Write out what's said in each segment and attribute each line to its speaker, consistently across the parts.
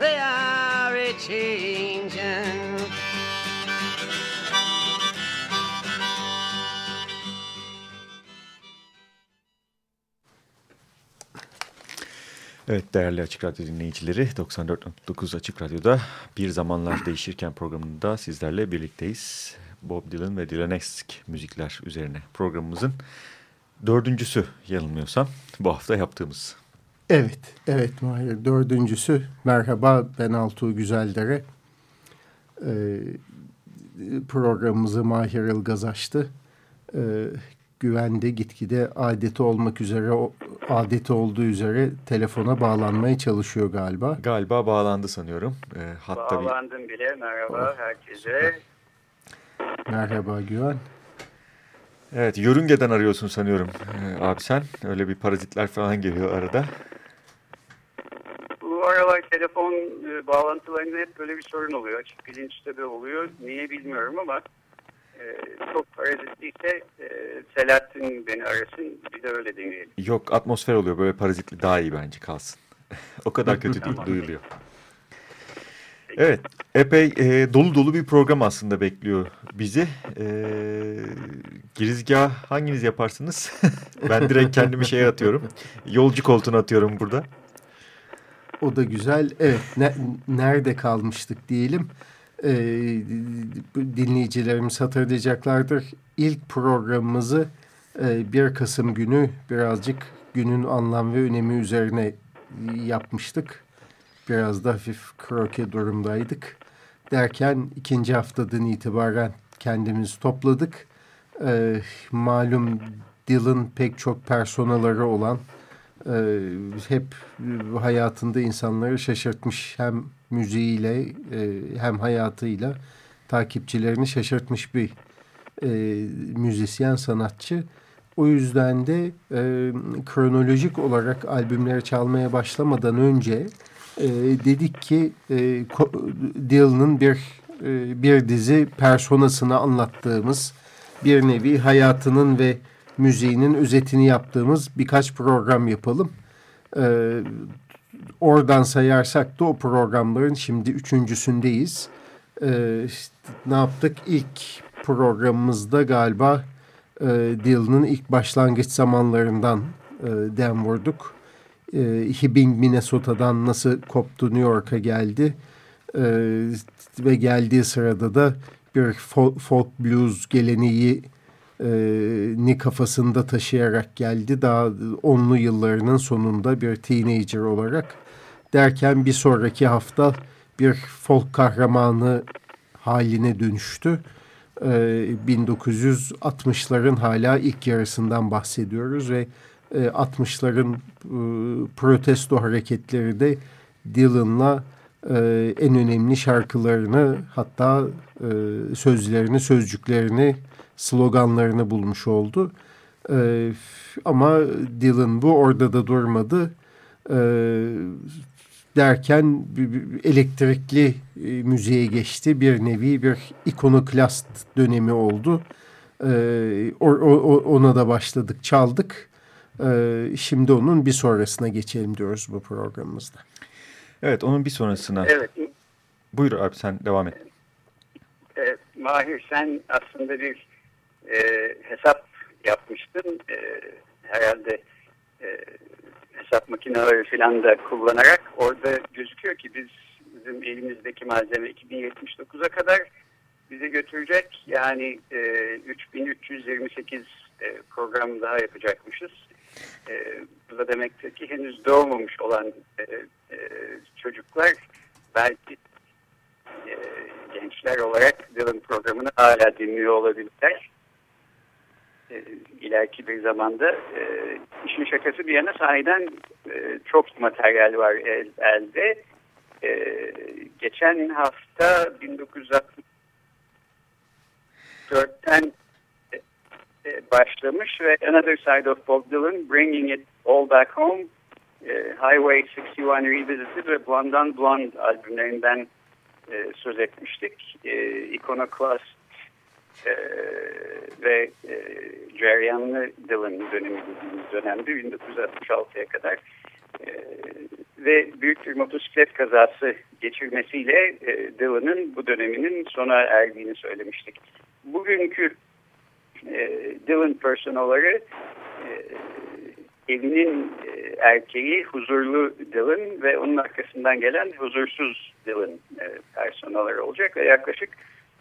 Speaker 1: they are a changing.
Speaker 2: Evet değerli Açık Radyo dinleyicileri 94.9 Açık Radyo'da Bir Zamanlar Değişirken programında sizlerle birlikteyiz. Bob Dylan ve Dylanesque müzikler üzerine programımızın dördüncüsü yanılmıyorsam bu hafta yaptığımız.
Speaker 3: Evet, evet Mahir. Dördüncüsü. Merhaba ben Altuğ Güzeldere. Ee, programımızı Mahir Ilgaz açtı. Ee, güvende gitgide adeti olmak üzere, adeti olduğu üzere telefona bağlanmaya çalışıyor galiba.
Speaker 2: Galiba bağlandı sanıyorum. Ee, hatta bir,
Speaker 4: Bağlandım bile. Merhaba herkese.
Speaker 3: Merhaba Güven.
Speaker 2: evet yörüngeden arıyorsun sanıyorum ee, abi sen. Öyle bir parazitler falan geliyor arada.
Speaker 4: Telefon e, bağlantılarında hep böyle bir sorun oluyor. Açık bilinçte de oluyor. Niye bilmiyorum ama e, çok parazitliyse e, Selahattin beni arasın. Bir de öyle deneyelim.
Speaker 2: Yok atmosfer oluyor böyle parazitli daha iyi bence kalsın. o kadar kötü değil duyuluyor. Evet epey e, dolu dolu bir program aslında bekliyor bizi. E, girizgah hanginiz yaparsınız? ben direkt kendimi şeye atıyorum. Yolcu koltuğuna atıyorum burada.
Speaker 3: O da güzel. Evet, ne- nerede kalmıştık diyelim. Bu dinleyicilerimiz hatırlayacaklardır. İlk programımızı e, 1 Kasım günü birazcık günün anlam ve önemi üzerine yapmıştık. Biraz da hafif kroke durumdaydık. Derken ikinci haftadan itibaren kendimizi topladık. Ee, malum Dylan pek çok personaları olan e, hep hayatında insanları şaşırtmış hem müziğiyle e, hem hayatıyla takipçilerini şaşırtmış bir e, müzisyen sanatçı. O yüzden de e, kronolojik olarak albümleri çalmaya başlamadan önce e, dedik ki e, Dylan'ın bir e, bir dizi personasını anlattığımız bir nevi hayatının ve müziğinin özetini yaptığımız birkaç program yapalım. Ee, oradan sayarsak da o programların şimdi üçüncüsündeyiz. Ee, işte ne yaptık? İlk programımızda galiba e, Dylan'ın ilk başlangıç zamanlarından e, dem vurduk. E, Hibbing, Minnesota'dan nasıl koptu New York'a geldi. E, ve geldiği sırada da bir folk, blues geleneği ni kafasında taşıyarak geldi. Daha onlu yıllarının sonunda bir teenager olarak derken bir sonraki hafta bir folk kahramanı haline dönüştü. E, 1960'ların hala ilk yarısından bahsediyoruz ve e, 60'ların e, protesto hareketleri de Dylan'la en önemli şarkılarını hatta sözlerini, sözcüklerini, sloganlarını bulmuş oldu. E, ama Dylan bu orada da durmadı. E, derken elektrikli e, müziğe geçti. Bir nevi bir ikonoklast dönemi oldu. E, o- o- ona da başladık, çaldık. E, şimdi onun bir sonrasına geçelim diyoruz bu programımızda.
Speaker 2: Evet onun bir sonrasına.
Speaker 4: Evet.
Speaker 2: Buyur abi sen devam et.
Speaker 4: E, Mahir sen aslında bir e, hesap yapmıştın. E, herhalde e, hesap makineleri falan da kullanarak orada gözüküyor ki biz bizim elimizdeki malzeme 2079'a kadar bizi götürecek. Yani e, 3328 e, program daha yapacakmışız. E, bu da demektir ki henüz doğmamış olan e, e, çocuklar belki e, gençler olarak Dylan programını hala dinliyor olabilirler. E, ileriki bir zamanda e, işin şakası bir yana sahiden e, çok materyal var el, elde. E, geçen hafta 1964'ten e, başlamış ve Another Side of Bob Dylan Bringing It All Back Home e, Highway 61 Revisited ve Blonde on Blonde albümlerinden e, söz etmiştik. E, Iconoclast e, ve e, Ceryanlı Dylan dönemi dediğimiz dönemde 1966'ya kadar e, ve büyük bir motosiklet kazası geçirmesiyle e, Dylan'ın bu döneminin sona erdiğini söylemiştik. Bugünkü e, Dylan personaları e, evinin e, erkeği huzurlu Dylan ve onun arkasından gelen huzursuz Dylan e, personaları olacak ve yaklaşık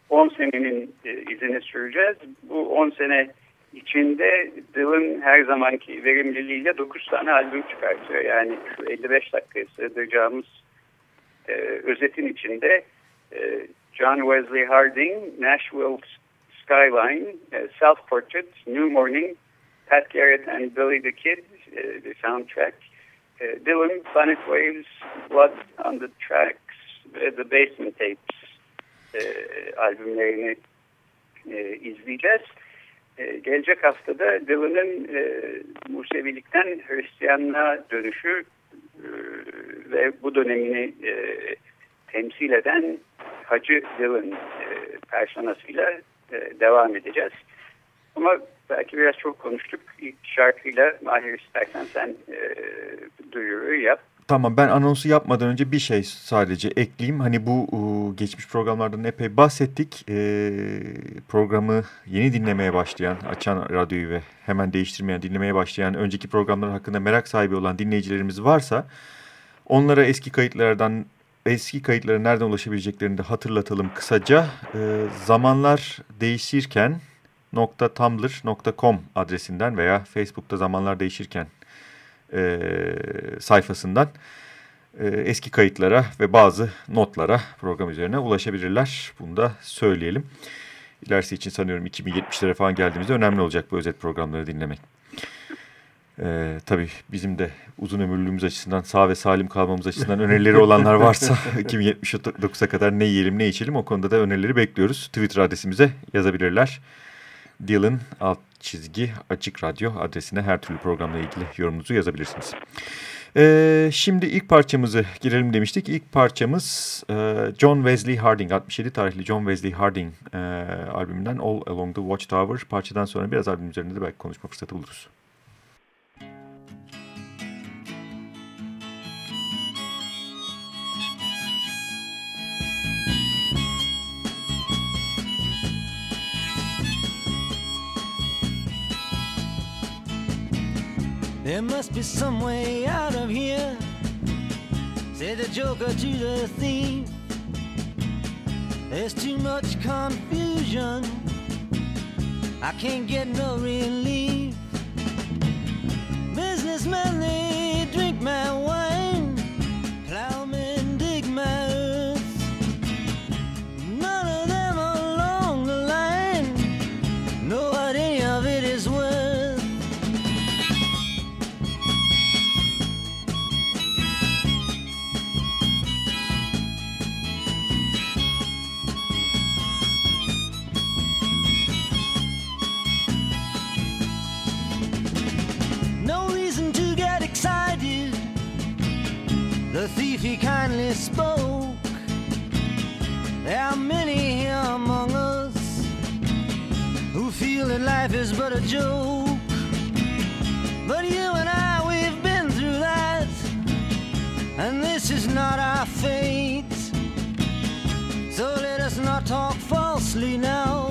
Speaker 4: 10 senenin e, izini süreceğiz. Bu 10 sene içinde Dylan her zamanki verimliliğiyle 9 tane albüm çıkartıyor. Yani şu 55 dakikaya sığdıracağımız e, özetin içinde e, John Wesley Harding, Nashville Skyline, e, Self Portrait, New Morning, Pat Garrett and Billy the Kid, e, the soundtrack, e, Dylan, Planet Waves, Blood on the Tracks ve The Basement Tapes e, albümlerini e, izleyeceğiz. E, gelecek haftada Dylan'ın e, Musevilikten Hristiyanlığa dönüşü e, ve bu dönemini e, temsil eden Hacı Dylan e, personasıyla e, devam edeceğiz. Ama belki biraz çok konuştuk. İlk şarkıyla Mahir istersen sen e, duyuruyu yap.
Speaker 2: Tamam ben anonsu yapmadan önce bir şey sadece ekleyeyim. Hani bu geçmiş programlardan epey bahsettik. E, programı yeni dinlemeye başlayan, açan radyoyu ve hemen değiştirmeyen, dinlemeye başlayan, önceki programlar hakkında merak sahibi olan dinleyicilerimiz varsa onlara eski kayıtlardan eski kayıtlara nereden ulaşabileceklerini de hatırlatalım kısaca. E, zamanlar değişirken .tumblr.com adresinden veya Facebook'ta zamanlar değişirken e, sayfasından e, eski kayıtlara ve bazı notlara program üzerine ulaşabilirler. Bunu da söyleyelim. İlerisi için sanıyorum 2070'lere falan geldiğimizde önemli olacak bu özet programları dinlemek. Ee, tabii bizim de uzun ömürlüğümüz açısından sağ ve salim kalmamız açısından önerileri olanlar varsa 2079'a kadar ne yiyelim ne içelim o konuda da önerileri bekliyoruz. Twitter adresimize yazabilirler. Dylan alt çizgi açık radyo adresine her türlü programla ilgili yorumunuzu yazabilirsiniz. Ee, şimdi ilk parçamızı girelim demiştik. İlk parçamız e, John Wesley Harding 67 tarihli John Wesley Harding e, albümünden All Along the Watchtower. Parçadan sonra biraz albüm üzerinde de belki konuşma fırsatı buluruz.
Speaker 5: There must be some way out of here, said the joker to the thief. There's too much confusion, I can't get no relief. Businessmen, they drink my wine, plowmen Thief he kindly spoke. There are many here among us who feel that life is but a joke. But you and I, we've been through that, and this is not our fate. So let us not talk falsely now.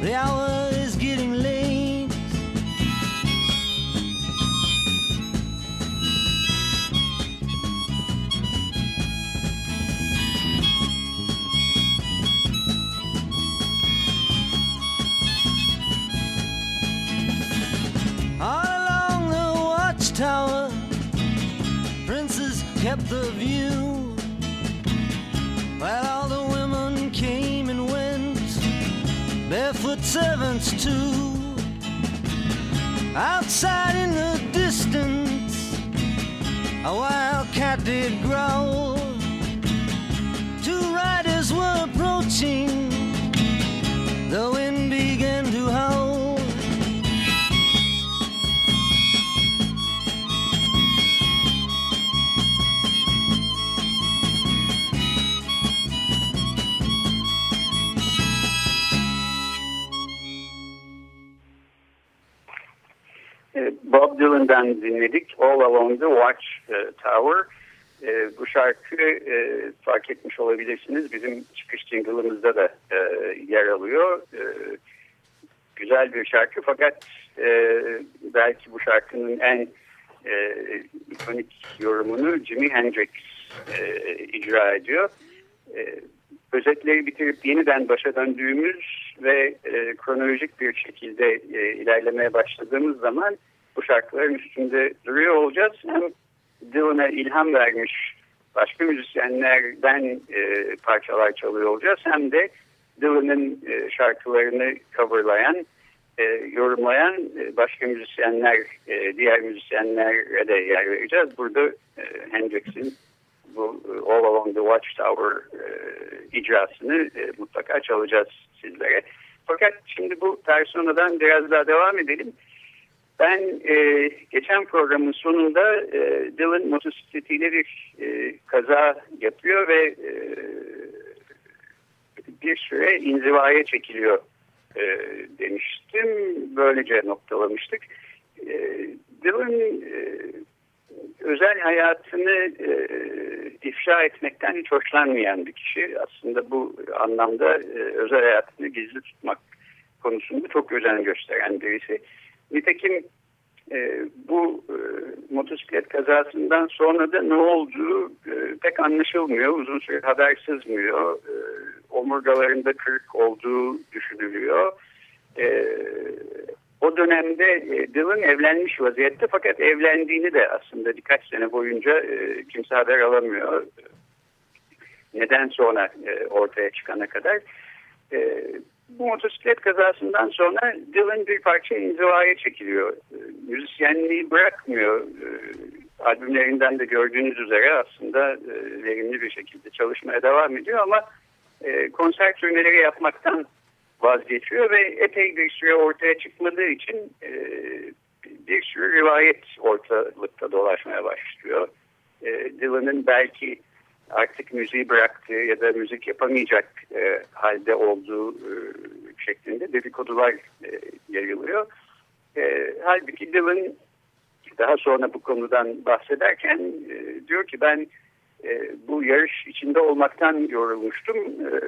Speaker 5: The hour the view. While all the women came and went, barefoot servants too. Outside in the distance, a wild cat did growl. Two riders were approaching, the
Speaker 4: Dylan'dan dinledik All Along the Watch e, Tower. E, bu şarkı e, fark etmiş olabilirsiniz. Bizim çıkış jingle'ımızda da e, yer alıyor. E, güzel bir şarkı fakat e, belki bu şarkının en e, ikonik yorumunu Jimi Hendrix e, icra ediyor. E, özetleri bitirip yeniden başa döndüğümüz ve e, kronolojik bir şekilde e, ilerlemeye başladığımız zaman bu şarkıların üstünde duruyor olacağız. Hem Dylan'a ilham vermiş başka müzisyenlerden e, parçalar çalıyor olacağız. Hem de Dylan'ın e, şarkılarını coverlayan, e, yorumlayan e, başka müzisyenler, e, diğer müzisyenlere de yer vereceğiz. Burada e, Hendrix'in bu e, All Along the Watchtower e, icrasını e, mutlaka çalacağız sizlere. Fakat şimdi bu personadan biraz daha devam edelim. Ben e, geçen programın sonunda e, Dylan motosikletiyle bir e, kaza yapıyor ve e, bir süre inzivaya çekiliyor e, demiştim. Böylece noktalamıştık. E, Dylan e, özel hayatını e, ifşa etmekten hiç hoşlanmayan bir kişi. Aslında bu anlamda e, özel hayatını gizli tutmak konusunda çok özen gösteren birisi. Nitekim e, bu e, motosiklet kazasından sonra da ne olduğu e, pek anlaşılmıyor. Uzun süre haber sızmıyor. E, omurgalarında kırık olduğu düşünülüyor. E, o dönemde e, Dylan evlenmiş vaziyette fakat evlendiğini de aslında birkaç sene boyunca e, kimse haber alamıyor. Neden sonra e, ortaya çıkana kadar. E, bu motosiklet kazasından sonra Dylan bir parça inzivaya çekiliyor. E, müzisyenliği bırakmıyor. E, albümlerinden de gördüğünüz üzere aslında e, verimli bir şekilde çalışmaya devam ediyor ama e, konser turneleri yapmaktan vazgeçiyor ve epey bir süre ortaya çıkmadığı için e, bir sürü rivayet ortalıkta dolaşmaya başlıyor. Dylan'ın belki artık müziği bıraktığı ya da müzik yapamayacak e, halde olduğu e, şeklinde dedikodular e, yayılıyor. E, halbuki Dylan daha sonra bu konudan bahsederken e, diyor ki ben e, bu yarış içinde olmaktan yorulmuştum. E,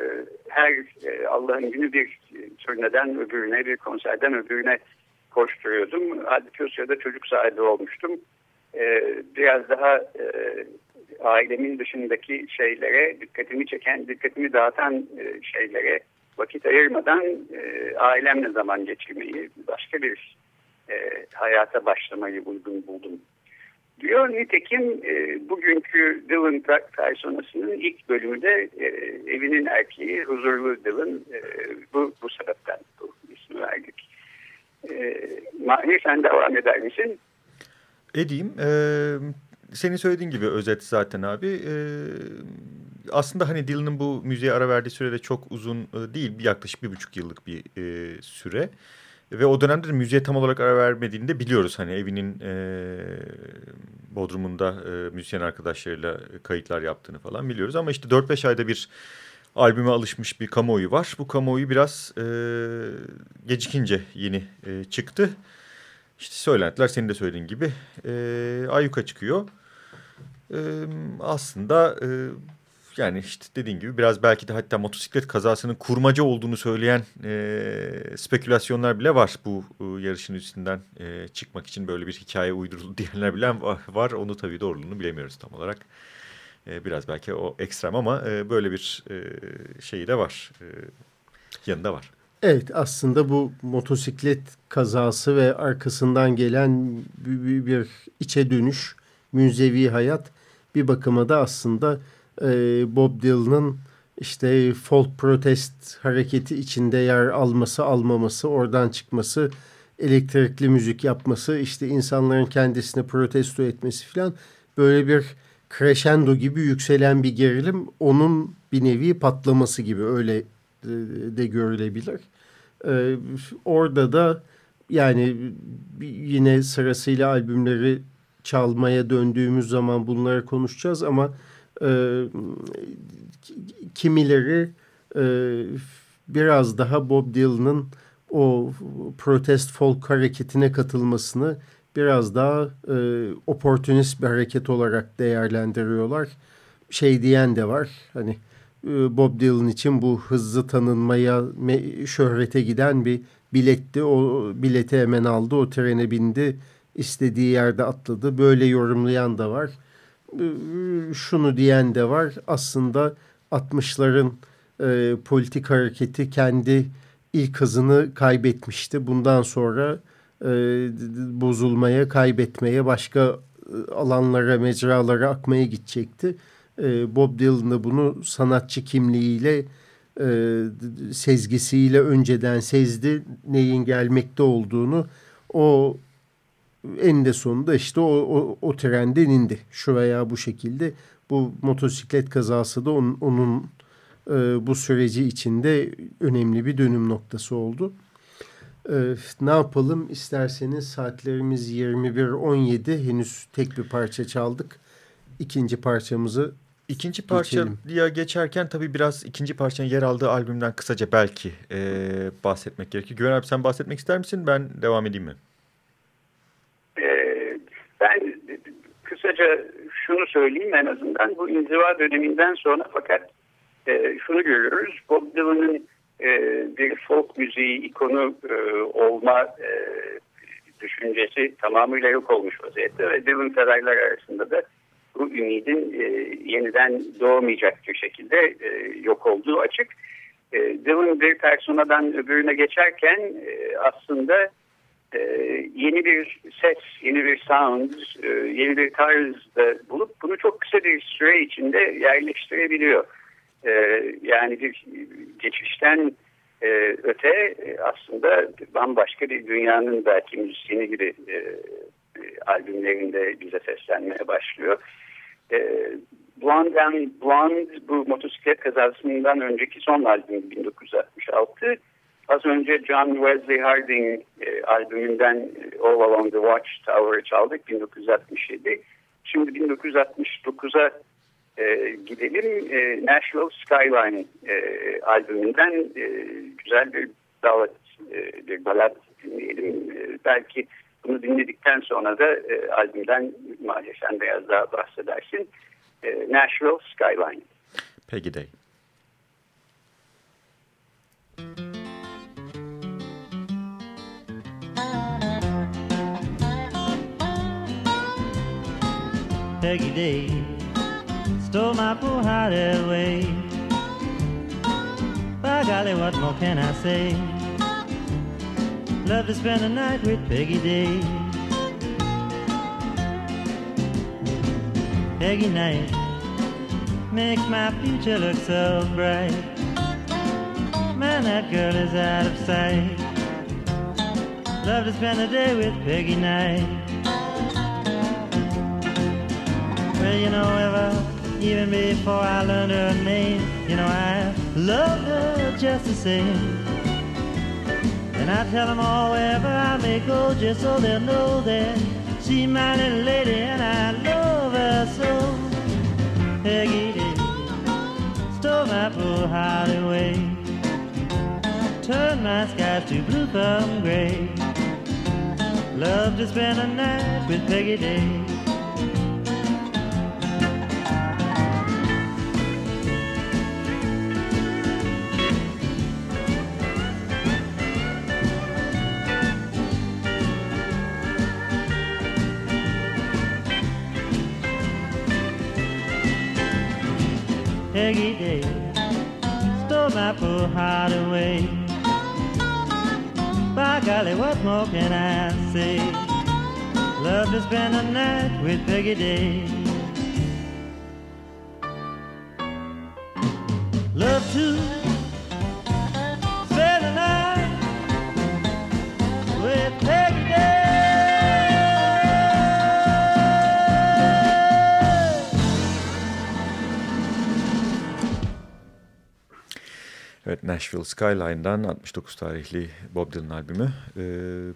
Speaker 4: her e, Allah'ın günü bir turneden öbürüne, bir konserden öbürüne koşturuyordum. Halbuki o sırada çocuk sahibi olmuştum. E, biraz daha e, ailemin dışındaki şeylere, dikkatimi çeken, dikkatimi dağıtan e, şeylere vakit ayırmadan e, ailemle zaman geçirmeyi, başka bir hayata başlamayı uygun buldum diyor. Nitekim e, bugünkü Dylan personasının ilk bölümünde e, evinin erkeği huzurlu Dylan e, bu, bu sebepten bu ismi verdik. E, Mahir sen devam eder misin?
Speaker 2: Edeyim. Ee, senin söylediğin gibi özet zaten abi. Ee, aslında hani Dylan'ın bu müziğe ara verdiği sürede çok uzun değil. Bir yaklaşık bir buçuk yıllık bir e, süre. Ve o dönemde de müziğe tam olarak ara vermediğini de biliyoruz. Hani evinin e, Bodrum'unda e, müzisyen arkadaşlarıyla kayıtlar yaptığını falan biliyoruz. Ama işte 4-5 ayda bir albüme alışmış bir kamuoyu var. Bu kamuoyu biraz e, gecikince yeni e, çıktı. İşte söylentiler senin de söylediğin gibi e, ayyuka çıkıyor. E, aslında... E, yani işte dediğin gibi biraz belki de hatta motosiklet kazasının kurmaca olduğunu söyleyen e, spekülasyonlar bile var. Bu e, yarışın üstünden e, çıkmak için böyle bir hikaye uyduruldu diyenler bile var. Onu tabii doğruluğunu bilemiyoruz tam olarak. E, biraz belki o ekstrem ama e, böyle bir e, şeyi de var. E, yanında var.
Speaker 3: Evet aslında bu motosiklet kazası ve arkasından gelen bir, bir içe dönüş, münzevi hayat bir bakıma da aslında e, Bob Dylan'ın işte folk protest hareketi içinde yer alması, almaması, oradan çıkması, elektrikli müzik yapması, işte insanların kendisine protesto etmesi falan böyle bir crescendo gibi yükselen bir gerilim onun bir nevi patlaması gibi. Öyle de görülebilir. Ee, orada da yani yine sırasıyla albümleri çalmaya döndüğümüz zaman bunları konuşacağız ama e, kimileri e, biraz daha Bob Dylan'ın o protest folk hareketine katılmasını biraz daha e, oportunist bir hareket olarak değerlendiriyorlar. Şey diyen de var hani e, Bob Dylan için bu hızlı tanınmaya, şöhrete giden bir biletti. O bileti hemen aldı, o trene bindi, istediği yerde atladı. Böyle yorumlayan da var. E, şunu diyen de var. Aslında 60'ların e, politik hareketi kendi ilk hızını kaybetmişti. Bundan sonra e, bozulmaya, kaybetmeye, başka e, alanlara, mecralara akmaya gidecekti. E, Bob Dylan bunu sanatçı kimliğiyle, e, sezgisiyle önceden sezdi neyin gelmekte olduğunu. O en de sonunda işte o, o, o trenden indi. Şu veya bu şekilde. Bu motosiklet kazası da onun, onun e, bu süreci içinde önemli bir dönüm noktası oldu. E, ne yapalım isterseniz saatlerimiz 21.17 henüz tek bir parça çaldık. İkinci parçamızı
Speaker 2: İkinci parçaya geçerken tabii biraz ikinci parçanın yer aldığı albümden kısaca belki e, bahsetmek gerekir. Güven abi sen bahsetmek ister misin? Ben devam edeyim mi?
Speaker 4: Ee, ben kısaca şunu söyleyeyim en azından. Bu inziva döneminden sonra fakat e, şunu görüyoruz. Bob Dylan'ın e, bir folk müziği ikonu e, olma e, düşüncesi tamamıyla yok olmuş vaziyette ve Dylan saraylar arasında da bu ümidin e, yeniden doğmayacak bir şekilde e, yok olduğu açık. E, Dylan bir personadan öbürüne geçerken e, aslında e, yeni bir ses, yeni bir sound, e, yeni bir tarz da bulup bunu çok kısa bir süre içinde yerleştirebiliyor. E, yani bir geçişten e, öte e, aslında bambaşka bir dünyanın belki müzisyeni gibi e albümlerinde bize seslenmeye başlıyor. E, Blonde and Blonde bu motosiklet kazasından önceki son albüm 1966. Az önce John Wesley Harding e, albümünden e, All Along the Watchtower'ı çaldık 1967. Şimdi 1969'a e, gidelim. E, Nashville Skyline e, albümünden e, güzel bir davet, e, bir balat dinleyelim. E, belki bunu dinledikten sonra da e, albümden maalesef biraz daha bahsedersin. E, Nashville Skyline.
Speaker 2: Peggy Day.
Speaker 6: Peggy Day stole my poor heart away. By golly, what more can I say? Love to spend the night with Peggy Day. Peggy night makes my future look so bright. Man, that girl is out of sight. Love to spend the day with Peggy night. Well, you know, ever, even before I learned her name, you know, I loved her just the same. And I tell them all wherever I may go, just so they'll know that she's my little lady and I love her so. Peggy did stole my poor heart away, turned my skies to blue from gray. Love to spend a night with Peggy Day. Peggy Day stole my poor heart away.
Speaker 5: By golly, what more can I say? Love to spend a night with Peggy Day.
Speaker 2: Nashville Skyline'dan 69 tarihli Bob Dylan albümü. E,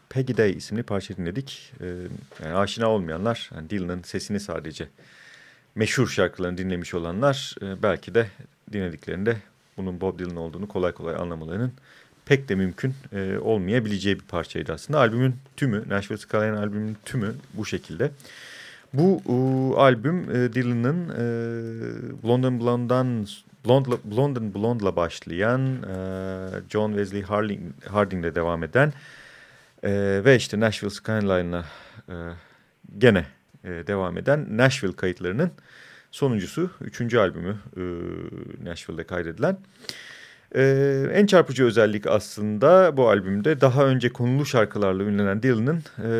Speaker 2: Peggy Day isimli parça dinledik. E, yani aşina olmayanlar yani Dylan'ın sesini sadece meşhur şarkılarını dinlemiş olanlar e, belki de dinlediklerinde bunun Bob Dylan olduğunu kolay kolay anlamalarının pek de mümkün e, olmayabileceği bir parçaydı aslında. Albümün tümü, Nashville Skyline albümünün tümü bu şekilde. Bu e, albüm e, Dylan'ın e, Blonde Blonde'dan Blonde, Blonde Blonde'la başlayan e, John Wesley Harding, Harding'le devam eden e, ve işte Nashville Skyline'la e, gene e, devam eden Nashville kayıtlarının sonuncusu. Üçüncü albümü e, Nashville'de kaydedilen. Ee, en çarpıcı özellik aslında bu albümde daha önce konulu şarkılarla ünlenen Dylan'ın e,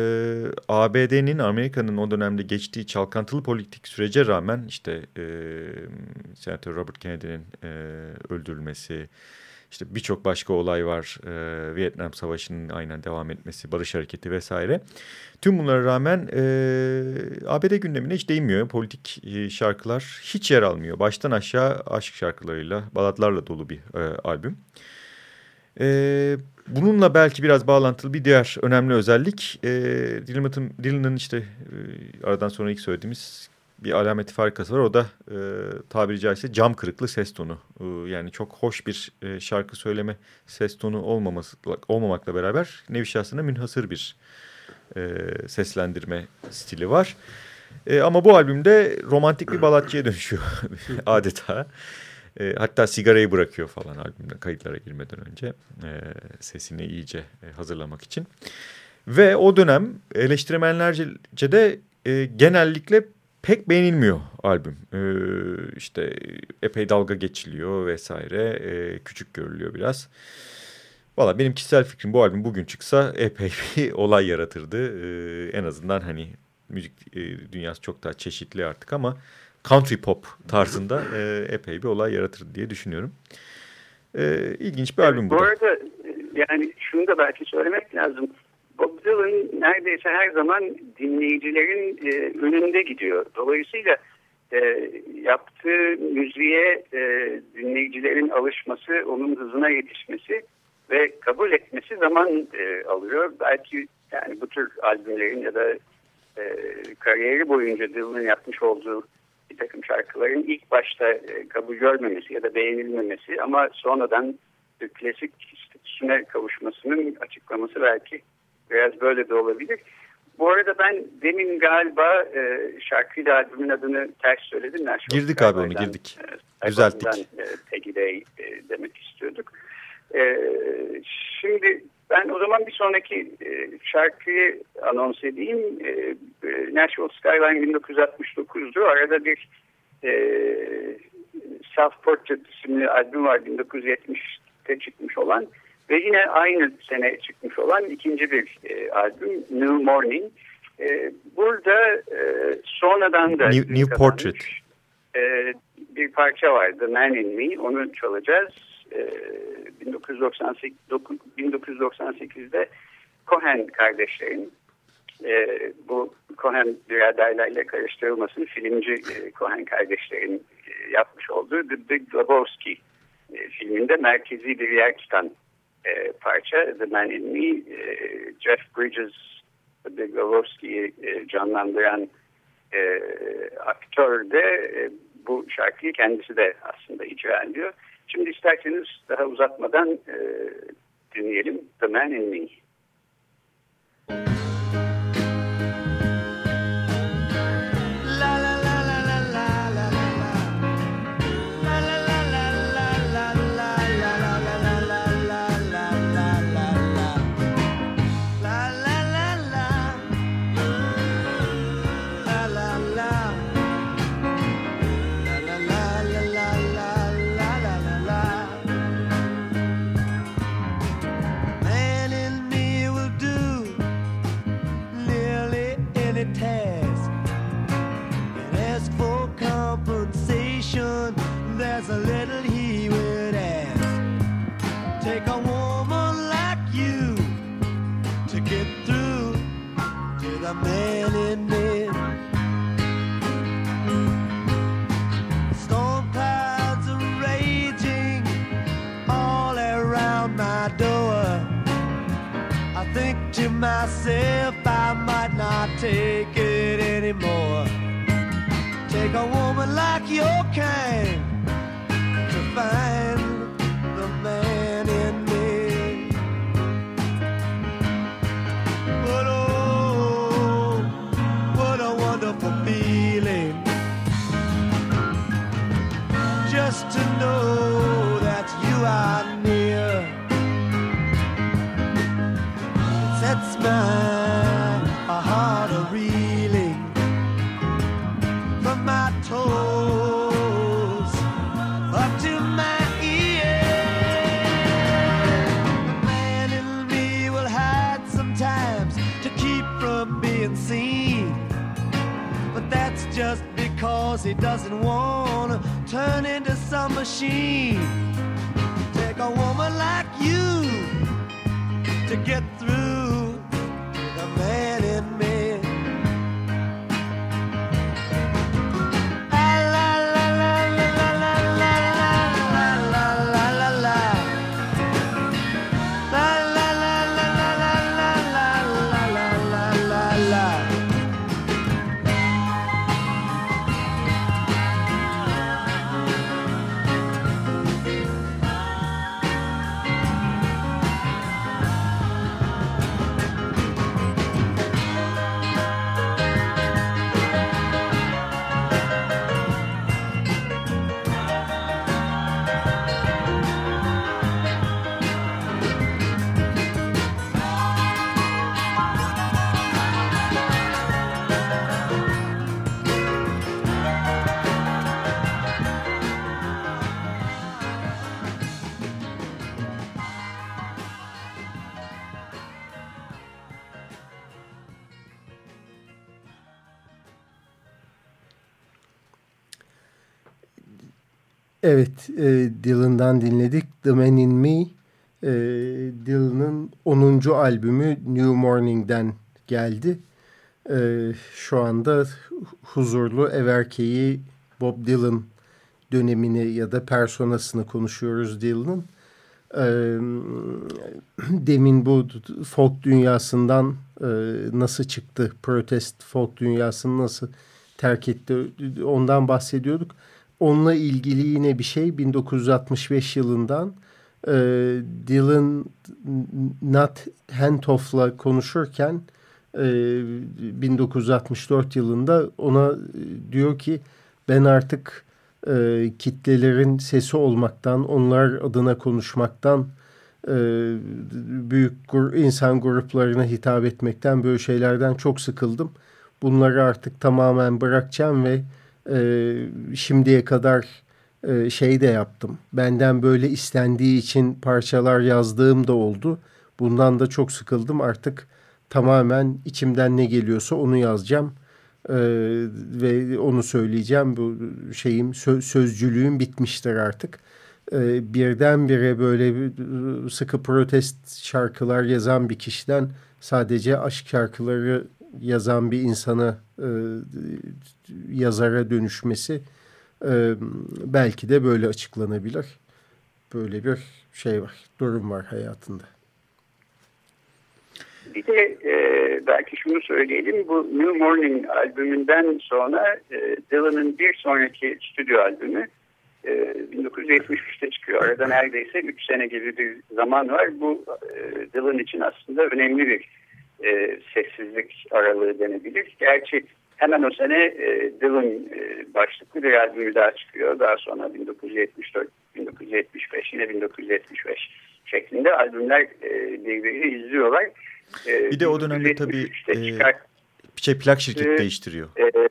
Speaker 2: ABD'nin, Amerika'nın o dönemde geçtiği çalkantılı politik sürece rağmen işte e, Senatör Robert Kennedy'nin e, öldürülmesi, işte birçok başka olay var. E, Vietnam Savaşı'nın aynen devam etmesi, barış hareketi vesaire. Tüm bunlara rağmen e, ABD gündemine hiç değinmiyor. Politik e, şarkılar hiç yer almıyor. Baştan aşağı aşk şarkılarıyla, balatlarla dolu bir e, albüm. E, bununla belki biraz bağlantılı bir diğer önemli özellik e, Dylan'ın Dylan işte e, aradan sonra ilk söylediğimiz bir alameti farikası var. O da e, tabiri caizse cam kırıklı ses tonu. E, yani çok hoş bir e, şarkı söyleme ses tonu olmaması, olmamakla beraber nevi şahsına münhasır bir e, seslendirme stili var. E, ama bu albümde romantik bir balatçıya dönüşüyor adeta. E, hatta sigarayı bırakıyor falan albümde kayıtlara girmeden önce e, sesini iyice e, hazırlamak için. Ve o dönem eleştirmenlerce de e, genellikle pek beğenilmiyor albüm. Ee, işte epey dalga geçiliyor vesaire. Ee, küçük görülüyor biraz. Valla benim kişisel fikrim bu albüm bugün çıksa epey bir olay yaratırdı. Ee, en azından hani müzik e, dünyası çok daha çeşitli artık ama country pop tarzında e, epey bir olay yaratırdı diye düşünüyorum. Ee, ilginç bir albüm bu.
Speaker 4: Bu arada yani şunu da belki söylemek lazım. Bob Dylan neredeyse her zaman dinleyicilerin e, önünde gidiyor. Dolayısıyla e, yaptığı müziğe e, dinleyicilerin alışması, onun hızına yetişmesi ve kabul etmesi zaman e, alıyor. Belki yani bu tür albümlerin ya da e, kariyeri boyunca Dylan'ın yapmış olduğu bir takım şarkıların ilk başta e, kabul görmemesi ya da beğenilmemesi ama sonradan klasik statüsüne kavuşmasının açıklaması belki Biraz böyle de olabilir. Bu arada ben demin galiba e, şarkıyla albümün adını ters söyledim.
Speaker 2: National girdik abi onu girdik. E, Düzelttik.
Speaker 4: E, Peggy Day e, demek istiyorduk. E, şimdi ben o zaman bir sonraki e, şarkıyı anons edeyim. E, e Nashville Skyline 1969'du. Arada bir e, Self Portrait isimli albüm var 1970'te çıkmış olan. Ve yine aynı sene çıkmış olan ikinci bir e, albüm New Morning. E, burada e, sonradan da
Speaker 2: New, New Portrait
Speaker 4: e, bir parça var The Man in Me onu çalacağız. E, 1998, 1998'de Cohen kardeşlerin e, bu Cohen biraderlerle karıştırılmasın filmci e, Cohen kardeşlerin e, yapmış olduğu The Big Lebowski e, filminde merkezi bir yer tutan e, parça The Man in Me. E, Jeff Bridges, Big Lebowski'yi e, canlandıran e, aktör de e, bu şarkıyı kendisi de aslında icra ediyor. Şimdi isterseniz daha uzatmadan e, dinleyelim The Man in Me. Man
Speaker 5: myself I might not take it anymore. Take a woman like your kind
Speaker 3: Evet, e, Dylan'dan dinledik. The Man in Me, e, Dylan'ın 10. albümü New Morning'den geldi. E, şu anda huzurlu ev Bob Dylan dönemini ya da personasını konuşuyoruz Dylan'ın. E, demin bu folk dünyasından e, nasıl çıktı, protest folk dünyasını nasıl terk etti ondan bahsediyorduk. Onunla ilgili yine bir şey 1965 yılından e, Dylan Nat Hentoff'la konuşurken e, 1964 yılında ona e, diyor ki ben artık e, kitlelerin sesi olmaktan, onlar adına konuşmaktan, e, büyük gur insan gruplarına hitap etmekten böyle şeylerden çok sıkıldım. Bunları artık tamamen bırakacağım ve e, şimdiye kadar e, şey de yaptım. Benden böyle istendiği için parçalar yazdığım da oldu. Bundan da çok sıkıldım. Artık tamamen içimden ne geliyorsa onu yazacağım. E, ve onu söyleyeceğim. Bu şeyim sö sözcülüğüm bitmiştir artık. E, birdenbire böyle sıkı protest şarkılar yazan bir kişiden sadece aşk şarkıları yazan bir insana e, yazara dönüşmesi e, belki de böyle açıklanabilir. Böyle bir şey var, durum var hayatında.
Speaker 4: Bir de e, belki şunu söyleyelim. Bu New Morning albümünden sonra e, Dylan'ın bir sonraki stüdyo albümü e, 1973'te çıkıyor. Arada neredeyse 3 sene gibi bir zaman var. Bu e, Dylan için aslında önemli bir e, sessizlik aralığı denebilir. Gerçi hemen o sene e, Dylan e, başlıklı bir albümü daha çıkıyor. Daha sonra 1974, 1975 yine 1975 şeklinde albümler e, birbirini izliyorlar.
Speaker 2: E, bir de o dönemde tabii e, çıkar, şey plak şirket e, değiştiriyor. E,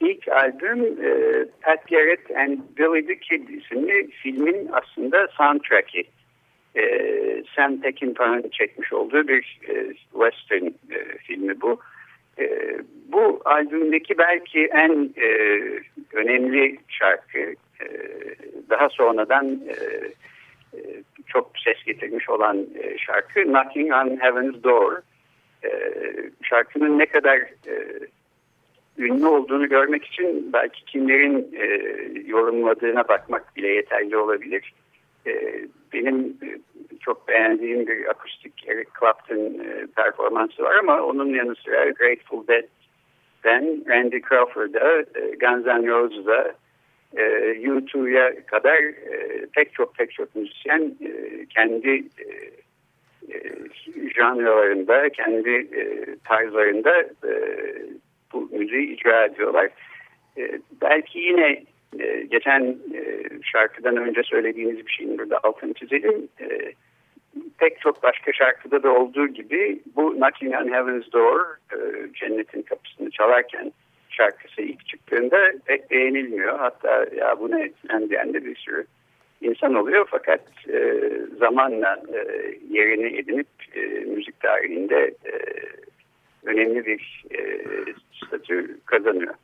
Speaker 4: ilk albüm e, Pat Garrett and Billy the Kid isimli filmin aslında soundtrack'i e, Sam Peckinpah'ın çekmiş olduğu bir e, western e, filmi bu. E, bu albümdeki belki en e, önemli şarkı e, daha sonradan e, e, çok ses getirmiş olan e, şarkı Knocking on Heaven's Door. E, şarkının ne kadar e, ünlü olduğunu görmek için belki kimlerin e, yorumladığına bakmak bile yeterli olabilir. E, benim çok beğendiğim bir akustik Eric Clapton e, performansı var ama onun yanı sıra Grateful Dead'den Randy Crawford'a, e, Guns N' Roses'a, e, U2'ya kadar e, pek çok pek çok müzisyen e, kendi e, e, janralarında, kendi e, tarzlarında e, bu müziği icra ediyorlar. E, belki yine e, geçen şarkıdan önce söylediğiniz bir şeyin burada altını çizelim. E, pek çok başka şarkıda da olduğu gibi bu Knocking on Heaven's Door e, cennetin kapısını çalarken şarkısı ilk çıktığında pek beğenilmiyor. Hatta ya bu ne falan diyen de bir sürü insan oluyor fakat e, zamanla e, yerini edinip müzik tarihinde önemli bir statü kazanıyor.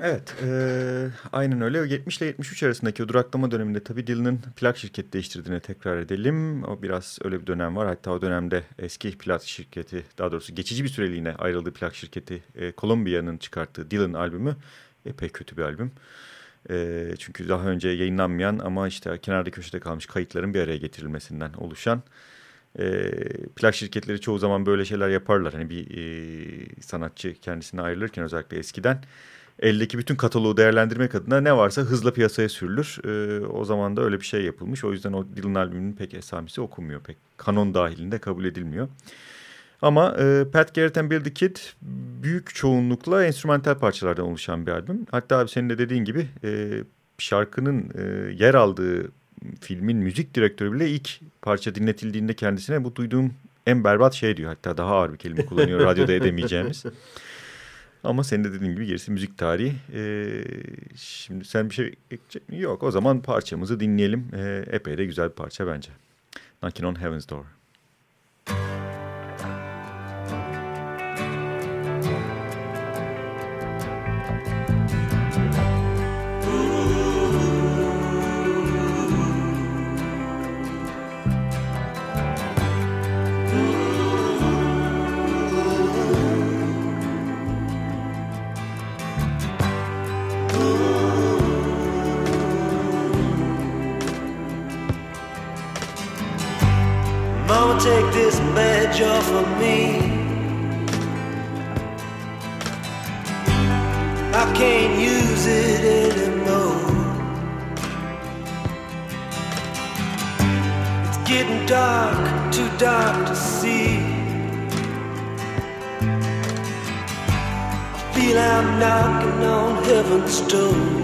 Speaker 2: Evet, e, aynen öyle. 70 ile 73 arasındaki o duraklama döneminde tabii Dylan'ın plak şirketi değiştirdiğini tekrar edelim. O biraz öyle bir dönem var. Hatta o dönemde eski plak şirketi, daha doğrusu geçici bir süreliğine ayrıldığı plak şirketi e, Columbia'nın çıkarttığı Dylan albümü epey kötü bir albüm. E, çünkü daha önce yayınlanmayan ama işte kenarda köşede kalmış kayıtların bir araya getirilmesinden oluşan e, plak şirketleri çoğu zaman böyle şeyler yaparlar. Hani bir e, sanatçı kendisine ayrılırken özellikle eskiden eldeki bütün kataloğu değerlendirmek adına ne varsa hızla piyasaya sürülür. E, o zaman da öyle bir şey yapılmış. O yüzden o Dylan albümünün pek esamisi okunmuyor. Pek kanon dahilinde kabul edilmiyor. Ama e, Pat Garrett and Bill the Kid büyük çoğunlukla enstrümantal parçalardan oluşan bir albüm. Hatta abi senin de dediğin gibi e, şarkının e, yer aldığı filmin müzik direktörü bile ilk parça dinletildiğinde kendisine bu duyduğum en berbat şey diyor. Hatta daha ağır bir kelime kullanıyor radyoda edemeyeceğimiz. Ama senin de dediğin gibi gerisi müzik tarihi. Ee, şimdi sen bir şey ekleyecek mi? Yok o zaman parçamızı dinleyelim. Ee, epey de güzel bir parça bence. Knocking on Heaven's Door.
Speaker 5: Mama put my guns in the ground. I can't shoot them anymore. That long black cloud is coming down. I feel I'm knocking on heaven's door.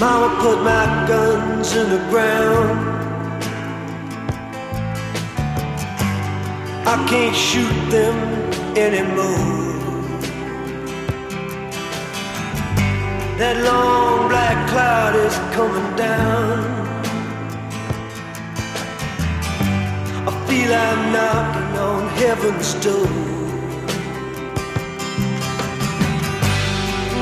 Speaker 5: Mama put my guns in the ground. I can't shoot them anymore. That long black cloud is coming down. I feel I'm knocking on heaven's door.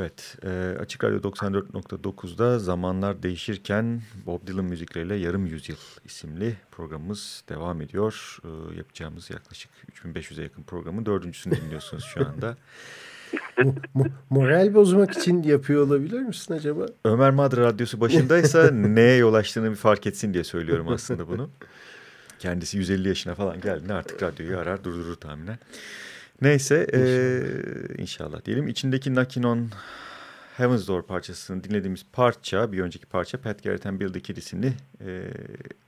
Speaker 2: Evet, e, Açık Radyo 94.9'da zamanlar değişirken Bob Dylan müzikleriyle Yarım Yüzyıl isimli programımız devam ediyor. E, yapacağımız yaklaşık 3500'e yakın programın dördüncüsünü dinliyorsunuz şu anda.
Speaker 3: moral bozmak için yapıyor olabilir misin acaba?
Speaker 2: Ömer Madra Radyosu başındaysa neye yol açtığını bir fark etsin diye söylüyorum aslında bunu. kendisi 150 yaşına falan geldiğinde artık radyoyu arar durdurur tahminen. Neyse inşallah, e, inşallah diyelim. İçindeki Knockin' on Heaven's Door parçasını dinlediğimiz parça, bir önceki parça Pat Garrett and Bill the Kid isimli e,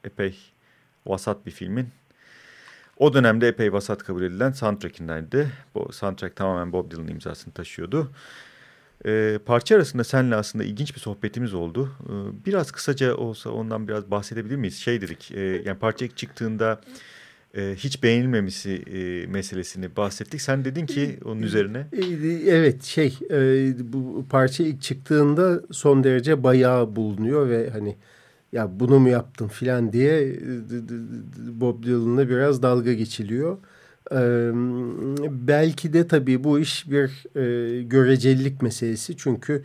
Speaker 2: epey vasat bir filmin o dönemde epey vasat kabul edilen soundtrack'indeydi. Bu soundtrack tamamen Bob Dylan imzasını taşıyordu. Ee, parça arasında seninle aslında ilginç bir sohbetimiz oldu. Ee, biraz kısaca olsa ondan biraz bahsedebilir miyiz? Şey dedik, e, yani parça çıktığında e, hiç beğenilmemesi e, meselesini bahsettik. Sen dedin ki onun üzerine.
Speaker 3: Evet şey e, bu parça ilk çıktığında son derece bayağı bulunuyor ve hani ya bunu mu yaptın filan diye e, Bob Dylan'la biraz dalga geçiliyor. Ee, belki de tabii bu iş bir e, görecelilik meselesi çünkü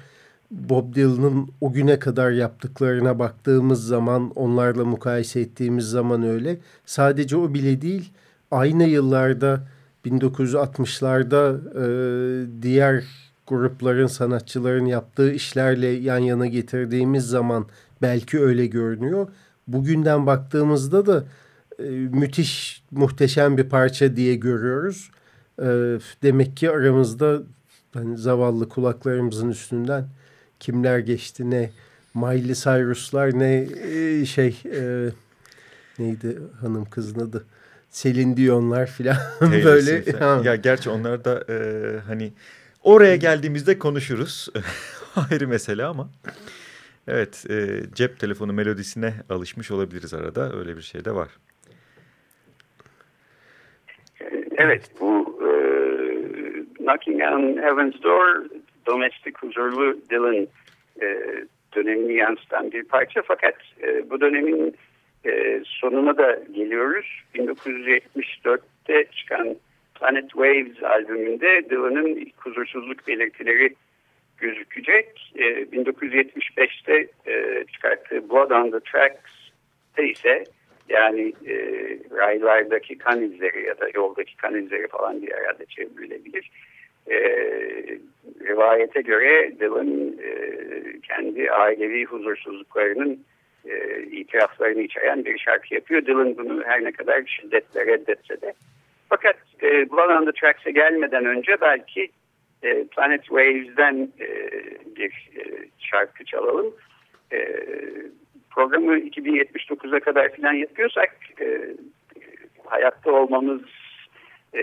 Speaker 3: Bob Dylan'ın o güne kadar yaptıklarına baktığımız zaman onlarla mukayese ettiğimiz zaman öyle sadece o bile değil aynı yıllarda 1960'larda e, diğer grupların sanatçıların yaptığı işlerle yan yana getirdiğimiz zaman belki öyle görünüyor. Bugünden baktığımızda da e, müthiş, muhteşem bir parça diye görüyoruz. E, demek ki aramızda hani zavallı kulaklarımızın üstünden kimler geçti ne Miley Cyrus'lar ne e, şey e, neydi hanım kızın adı Selin Dion'lar filan böyle.
Speaker 2: ya gerçi onlar da e, hani oraya geldiğimizde konuşuruz ayrı mesele ama. Evet, e, cep telefonu melodisine alışmış olabiliriz arada. Öyle bir şey de var.
Speaker 4: Evet, bu e, Knocking on Heaven's Door domestik huzurlu Dylan e, dönemini yansıtan bir parça. Fakat e, bu dönemin e, sonuna da geliyoruz. 1974'te çıkan Planet Waves albümünde Dylan'ın huzursuzluk belirtileri gözükecek. E, 1975'te e, çıkarttığı Blood on the Tracks'te ise yani e, raylardaki kan izleri ya da yoldaki kan izleri falan diye herhalde çevrilebilir. E, rivayete göre Dylan e, kendi ailevi huzursuzluklarının e, itiraflarını içeren bir şarkı yapıyor. Dylan bunu her ne kadar şiddetle reddetse de. Fakat e, Blood on the Tracks'e gelmeden önce belki e, Planet Waves'den e, bir e, şarkı çalalım. E, programı 2079'a kadar falan yapıyorsak e, hayatta olmamız e,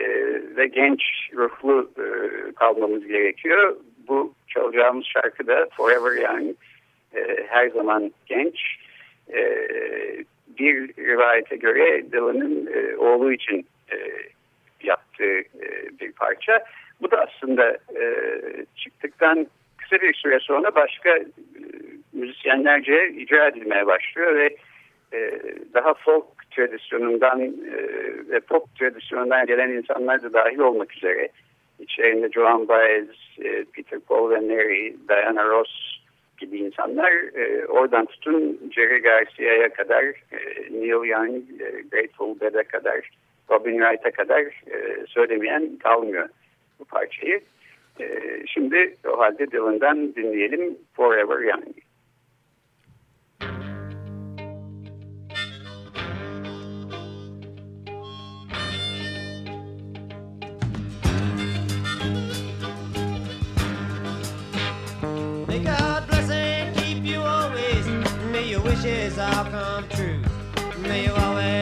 Speaker 4: ve genç ruhlu e, kalmamız gerekiyor. Bu çalacağımız şarkı da Forever Young, e, her zaman genç. E, bir rivayete göre Dylan'ın oğlu için yaptığı bir parça. Bu da aslında çıktıkten kısa bir süre sonra başka müzisyenlerce icra edilmeye başlıyor ve daha folk tradisyonundan e, ve pop tradisyonundan gelen insanlar da dahil olmak üzere içlerinde Joan Baez, e, Peter Paul ve Mary, Diana Ross gibi insanlar e, oradan tutun Jerry Garcia'ya kadar, e, Neil Young, e, Grateful Dead'e kadar, Robin Wright'a kadar e, söylemeyen kalmıyor bu parçayı. E, şimdi o halde Dylan'dan dinleyelim Forever Young. Wishes all come true. May you always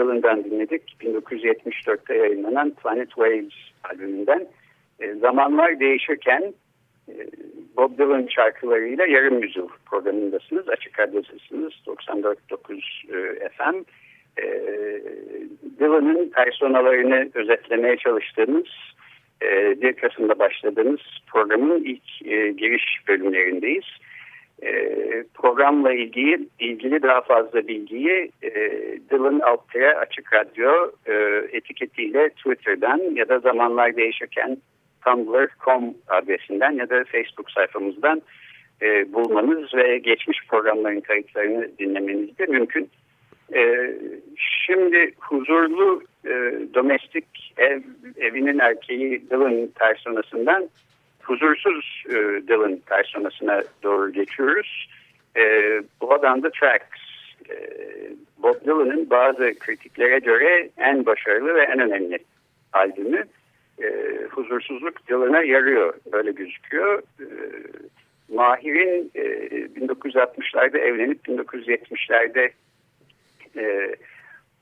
Speaker 4: Dylan'dan dinledik. 1974'te yayınlanan Planet Waves albümünden. E, zamanlar değişirken e, Bob Dylan şarkılarıyla yarım yüzyıl programındasınız. Açık radyodasınız 94.9 FM. Dylan'ın personalarını özetlemeye çalıştığımız 1 Kasım'da başladığımız programın ilk giriş bölümlerindeyiz e, programla ilgili ilgili daha fazla bilgiyi e, Dylan Altıra Açık Radyo e, etiketiyle Twitter'dan ya da zamanlar değişirken Tumblr.com adresinden ya da Facebook sayfamızdan e, bulmanız ve geçmiş programların kayıtlarını dinlemeniz de mümkün. E, şimdi huzurlu e, domestik ev, evinin erkeği Dylan personasından huzursuz e, Dylan personasına doğru geçiyoruz. E, Blood on the Tracks e, Bob Dylan'ın bazı kritiklere göre en başarılı ve en önemli albümü. E, huzursuzluk Dylan'a yarıyor böyle gözüküyor. E, Mahir'in e, 1960'larda evlenip 1970'lerde e,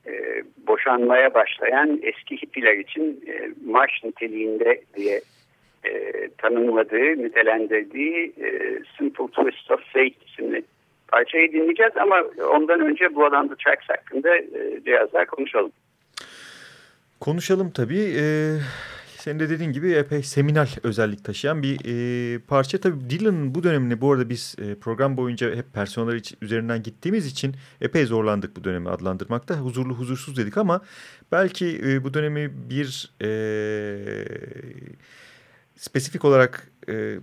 Speaker 4: e, boşanmaya başlayan eski hippiler için e, marş niteliğinde diye e, tanımladığı, nitelendirdiği e, Simple Twist of Fate isimli parçayı dinleyeceğiz ama ondan önce bu adam The Tracks hakkında e, biraz daha konuşalım.
Speaker 2: Konuşalım tabii. Ee, senin de dediğin gibi epey seminal özellik taşıyan bir e, parça. Tabii Dylan'ın bu dönemini bu arada biz e, program boyunca hep personelleri üzerinden gittiğimiz için epey zorlandık bu dönemi adlandırmakta. Huzurlu huzursuz dedik ama belki e, bu dönemi bir... E, spesifik olarak e,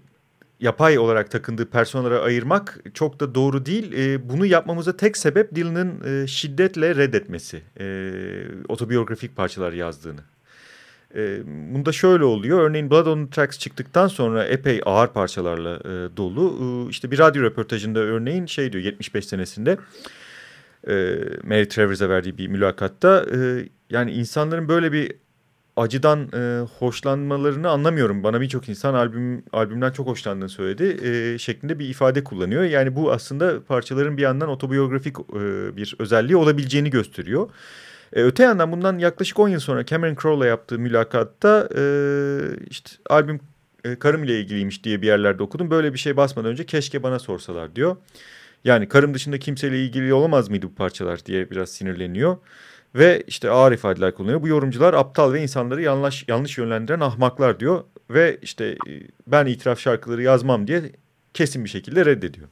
Speaker 2: yapay olarak takındığı personelere ayırmak çok da doğru değil. E, bunu yapmamıza tek sebep Dylan'ın e, şiddetle reddetmesi. E, otobiyografik parçalar yazdığını. E, bunda şöyle oluyor. Örneğin Blood on the Tracks çıktıktan sonra epey ağır parçalarla e, dolu. E, işte bir radyo röportajında örneğin şey diyor 75 senesinde e, Mary Travers'e verdiği bir mülakatta e, yani insanların böyle bir acıdan e, hoşlanmalarını anlamıyorum. Bana birçok insan albüm albümden çok hoşlandığını söyledi e, şeklinde bir ifade kullanıyor. Yani bu aslında parçaların bir yandan otobiyografik e, bir özelliği olabileceğini gösteriyor. E, öte yandan bundan yaklaşık 10 yıl sonra Cameron Crowe'la yaptığı mülakatta e, işte albüm e, karım ile ilgiliymiş diye bir yerlerde okudum. Böyle bir şey basmadan önce keşke bana sorsalar diyor. Yani karım dışında kimseyle ilgili olamaz mıydı bu parçalar diye biraz sinirleniyor. Ve işte ağır ifadeler kullanıyor. Bu yorumcular aptal ve insanları yanlış, yanlış yönlendiren ahmaklar diyor. Ve işte e, ben itiraf şarkıları yazmam diye kesin bir şekilde reddediyor.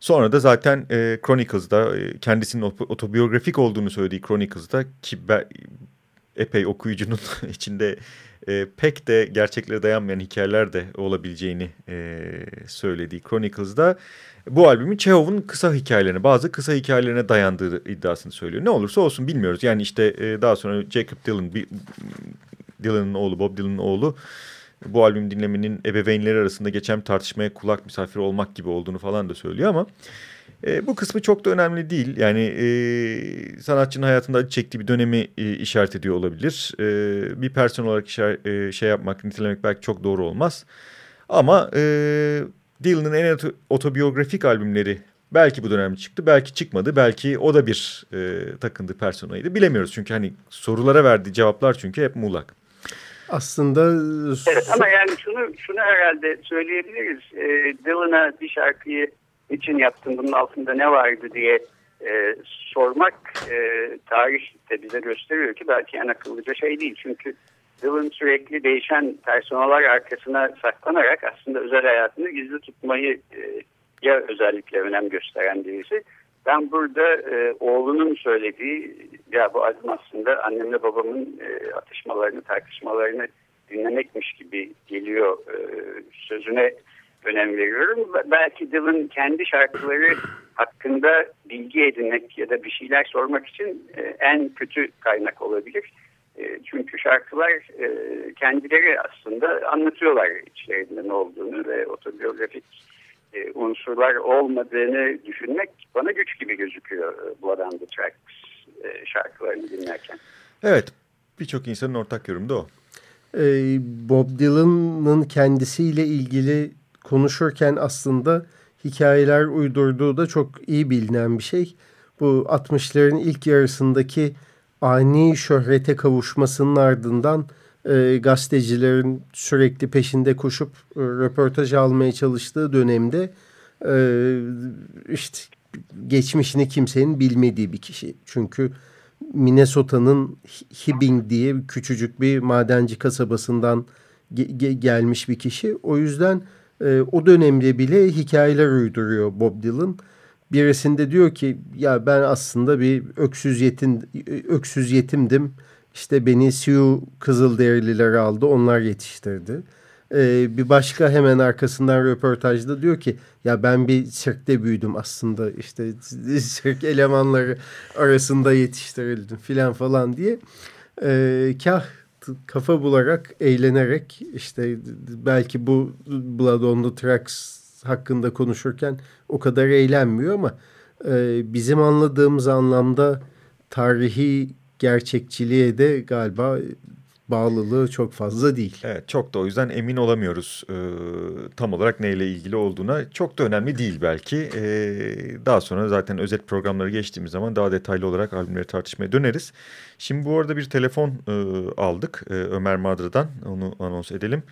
Speaker 2: Sonra da zaten e, Chronicles'da e, kendisinin otobiyografik olduğunu söylediği Chronicles'da ki ben, epey okuyucunun içinde e, pek de gerçeklere dayanmayan hikayeler de olabileceğini e, söylediği Chronicles'da bu albümün Çehov'un kısa hikayelerine bazı kısa hikayelerine dayandığı iddiasını söylüyor. Ne olursa olsun bilmiyoruz. Yani işte e, daha sonra Jacob Dylan, Dylan'ın oğlu, Bob Dylan'ın oğlu bu albüm dinlemenin ebeveynleri arasında geçen tartışmaya kulak misafiri olmak gibi olduğunu falan da söylüyor ama e, bu kısmı çok da önemli değil. Yani e, sanatçının hayatında acı çektiği bir dönemi e, işaret ediyor olabilir. E, bir person olarak işaret, e, şey yapmak, nitelemek belki çok doğru olmaz. Ama e, Dylan'ın en otobiyografik albümleri belki bu dönem çıktı, belki çıkmadı. Belki o da bir e, takındı personaydı. Bilemiyoruz çünkü hani sorulara verdiği cevaplar çünkü hep muğlak.
Speaker 3: Aslında...
Speaker 4: Evet ama yani şunu şunu herhalde söyleyebiliriz. E, Dylan'a bir şarkıyı için yaptın bunun altında ne vardı diye e, sormak e, tarih de bize gösteriyor ki belki en akıllıca şey değil. Çünkü Dylan sürekli değişen personeller arkasına saklanarak aslında özel hayatını gizli tutmayı e, ya özellikle önem gösteren birisi Ben burada e, oğlunun söylediği ya bu albüm aslında annemle babamın e, atışmalarını, tartışmalarını dinlemekmiş gibi geliyor e, sözüne önem veriyorum. Belki Dylan kendi şarkıları hakkında bilgi edinmek ya da bir şeyler sormak için e, en kötü kaynak olabilir. E, çünkü şarkılar e, kendileri aslında anlatıyorlar içlerinde ne olduğunu ve otobiyografik unsurlar olmadığını düşünmek bana güç gibi gözüküyor Blood on the Tracks şarkılarını dinlerken.
Speaker 2: Evet, birçok insanın ortak yorumu da o.
Speaker 3: Ee, Bob Dylan'ın kendisiyle ilgili konuşurken aslında hikayeler uydurduğu da çok iyi bilinen bir şey. Bu 60'ların ilk yarısındaki ani şöhrete kavuşmasının ardından e, gazetecilerin sürekli peşinde koşup e, röportaj almaya çalıştığı dönemde e, işte geçmişini kimsenin bilmediği bir kişi. Çünkü Minnesota'nın Hibbing diye küçücük bir madenci kasabasından ge ge gelmiş bir kişi. O yüzden e, o dönemde bile hikayeler uyduruyor Bob Dylan. Birisinde diyor ki ya ben aslında bir öksüz yetim öksüz yetimdim işte beni Sioux Kızılderililer aldı, onlar yetiştirdi. Ee, bir başka hemen arkasından röportajda diyor ki ya ben bir sirkte büyüdüm aslında işte sirk elemanları arasında yetiştirildim filan falan diye. Ee, kah kafa bularak, eğlenerek işte belki bu Blood on the Tracks hakkında konuşurken o kadar eğlenmiyor ama e, bizim anladığımız anlamda tarihi gerçekçiliğe de galiba bağlılığı çok fazla değil.
Speaker 2: Evet çok da o yüzden emin olamıyoruz e, tam olarak neyle ilgili olduğuna. Çok da önemli değil belki. E, daha sonra zaten özet programları geçtiğimiz zaman daha detaylı olarak albümleri tartışmaya döneriz. Şimdi bu arada bir telefon e, aldık e, Ömer Madra'dan onu anons edelim.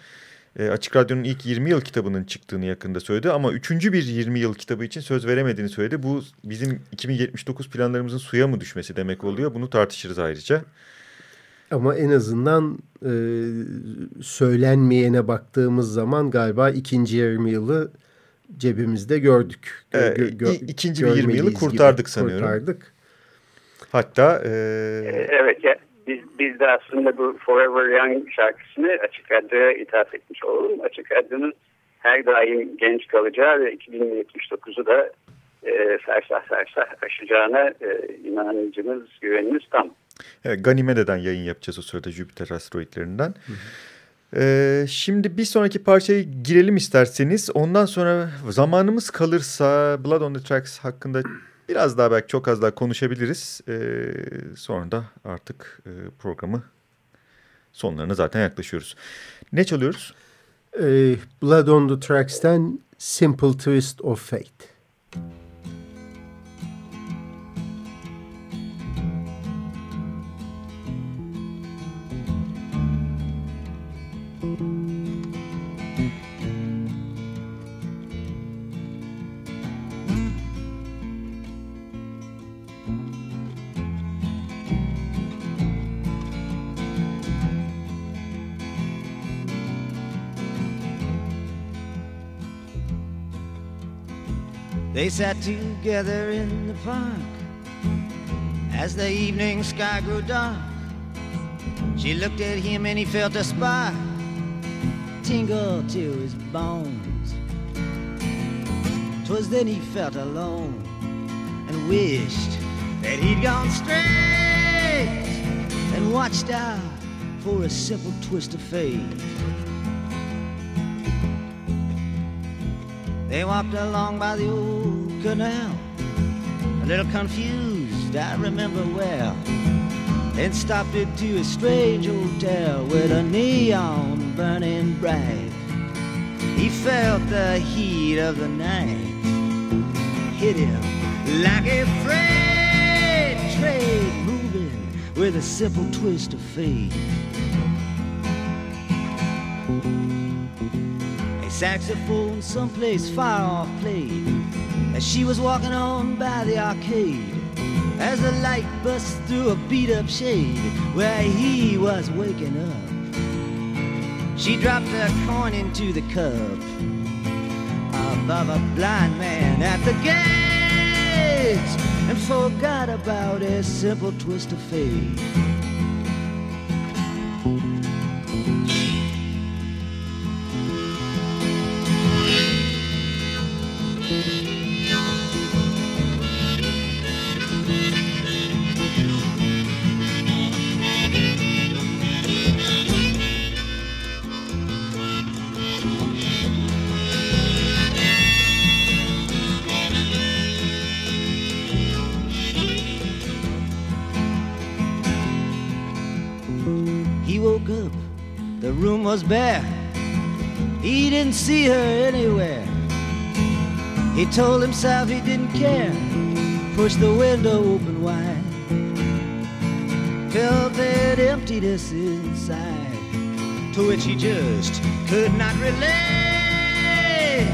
Speaker 2: E, Açık Radyo'nun ilk 20 yıl kitabının çıktığını yakında söyledi ama üçüncü bir 20 yıl kitabı için söz veremediğini söyledi. Bu bizim 2079 planlarımızın suya mı düşmesi demek oluyor? Bunu tartışırız ayrıca.
Speaker 3: Ama en azından e, söylenmeyene baktığımız zaman galiba ikinci yarım yılı cebimizde gördük.
Speaker 2: Gö gö gö ikinci bir 20 yılı kurtardık sanıyorum. Kurtardık. Hatta... E...
Speaker 4: Evet ya biz, biz de aslında bu Forever Young şarkısını Açık Radyo'ya ithaf etmiş olalım. Açık Radyo'nun her daim genç kalacağı ve 2079'u da e, fersah fersah aşacağına e, inancımız, güvenimiz tam.
Speaker 2: Evet, Ganimede'den yayın yapacağız o sırada Jüpiter asteroidlerinden. Hı hı. Ee, şimdi bir sonraki parçaya girelim isterseniz. Ondan sonra zamanımız kalırsa Blood on the Tracks hakkında biraz daha belki çok az daha konuşabiliriz. Ee, sonra da artık e, programı sonlarına zaten yaklaşıyoruz. Ne çalıyoruz?
Speaker 3: Ee, Blood on the Tracks'ten Simple Twist of Fate.
Speaker 5: Sat together in the park as the evening sky grew dark. She looked at him and he felt a spark tingle to his bones. Twas then he felt alone and wished that he'd gone straight and watched out for a simple twist of fate. They walked along by the old canal, a little confused, I remember well. Then stopped into a strange hotel with a neon burning bright. He felt the heat of the night hit him like a freight train moving with a simple twist of fate. Saxophone someplace far off played as she was walking on by the arcade as the light bust through a beat up shade where he was waking up. She dropped a coin into the cup above a blind man at the gate. And forgot about a simple twist of fate. Was bare. He didn't see her anywhere. He told himself he didn't care. Pushed the window open wide. Felt that emptiness inside, to which he just could not relate.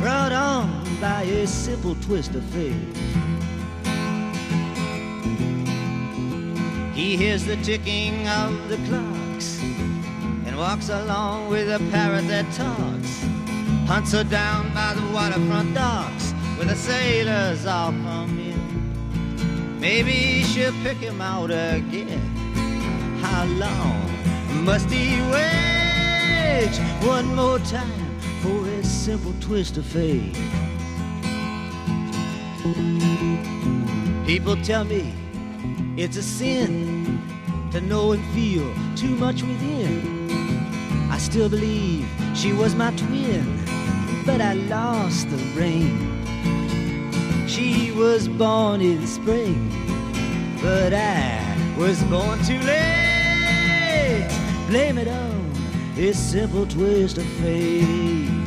Speaker 5: Brought on by a simple twist of fate. He hears the ticking of the clocks walks along with a parrot that talks. Hunts her down by the waterfront docks where the sailors all come in. Maybe she'll pick him out again. How long must he wait? One more time for a simple twist of fate. People tell me it's a sin to know and feel too much within still believe she was my twin, but I lost the ring. She was born in spring, but I was born too late. Blame it on this simple twist of fate.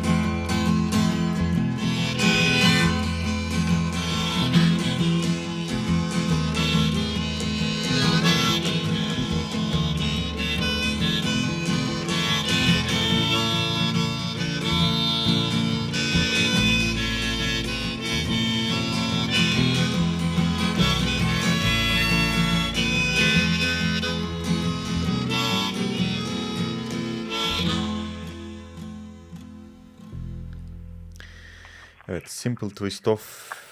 Speaker 2: Simple Twist of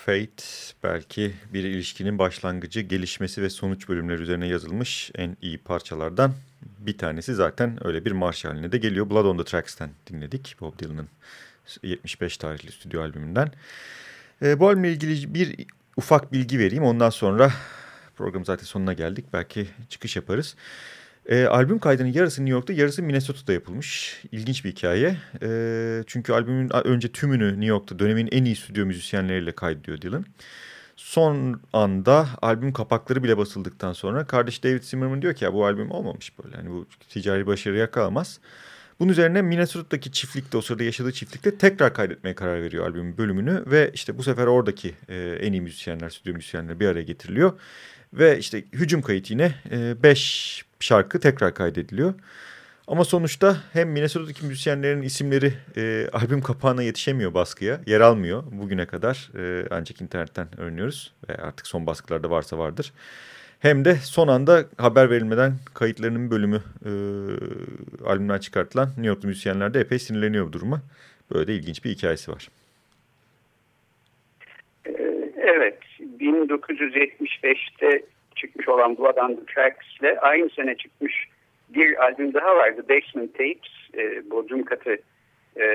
Speaker 2: Fate belki bir ilişkinin başlangıcı, gelişmesi ve sonuç bölümleri üzerine yazılmış en iyi parçalardan bir tanesi zaten öyle bir marş haline de geliyor. Blood on the Tracks'ten dinledik Bob Dylan'ın 75 tarihli stüdyo albümünden. E, bu albümle ilgili bir ufak bilgi vereyim. Ondan sonra program zaten sonuna geldik. Belki çıkış yaparız. E, albüm kaydının yarısı New York'ta, yarısı Minnesota'da yapılmış. İlginç bir hikaye. E, çünkü albümün önce tümünü New York'ta dönemin en iyi stüdyo müzisyenleriyle kaydediyor Dylan. Son anda albüm kapakları bile basıldıktan sonra kardeş David Zimmerman diyor ki ya bu albüm olmamış böyle. Hani bu ticari başarı yakalamaz. Bunun üzerine Minnesota'daki çiftlikte o sırada yaşadığı çiftlikte tekrar kaydetmeye karar veriyor albümün bölümünü. Ve işte bu sefer oradaki e, en iyi müzisyenler, stüdyo müzisyenleri bir araya getiriliyor. Ve işte hücum kayıt yine 5 e, şarkı tekrar kaydediliyor. Ama sonuçta hem Minnesota'daki müzisyenlerin isimleri e, albüm kapağına yetişemiyor baskıya. Yer almıyor bugüne kadar. E, ancak internetten öğreniyoruz. Ve artık son baskılarda varsa vardır. Hem de son anda haber verilmeden kayıtlarının bölümü e, albümden çıkartılan New Yorklu müzisyenler de epey sinirleniyor bu duruma. Böyle de ilginç bir hikayesi var.
Speaker 4: Evet, 1975'te çıkmış olan Blood on the Tracks ile aynı sene çıkmış bir albüm daha vardı. Basement Tapes, e, Bodrum Katı e,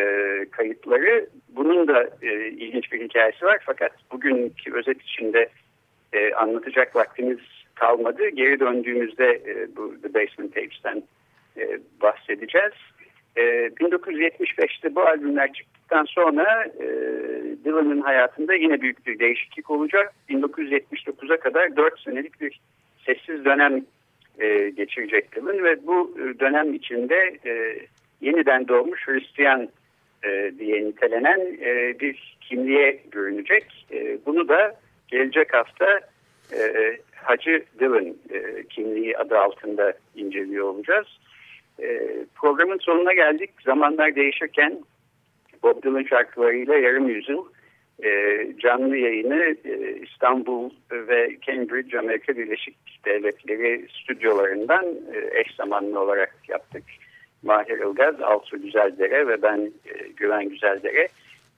Speaker 4: kayıtları. Bunun da e, ilginç bir hikayesi var. Fakat bugünkü özet içinde e, anlatacak vaktimiz kalmadı. Geri döndüğümüzde e, bu The Basement Tapes'ten e, bahsedeceğiz. E, 1975'te bu albümler çıktıktan sonra e, Dylan'ın hayatında yine büyük bir değişiklik olacak. 1979'a kadar 4 senelik bir sessiz dönem e, geçirecek Dylan ve bu e, dönem içinde e, yeniden doğmuş Hristiyan e, diye nitelenen e, bir kimliğe görünecek. E, bunu da gelecek hafta e, Hacı Dylan e, kimliği adı altında inceliyor olacağız. E, programın sonuna geldik. Zamanlar değişirken Bob Dylan şarkılarıyla yarım yüzyıl e, canlı yayını e, İstanbul ve Cambridge Amerika Birleşik Devletleri stüdyolarından e, eş zamanlı olarak yaptık. Mahir Ilgaz, Alsu Güzeldere ve ben e, Güven Güzeldere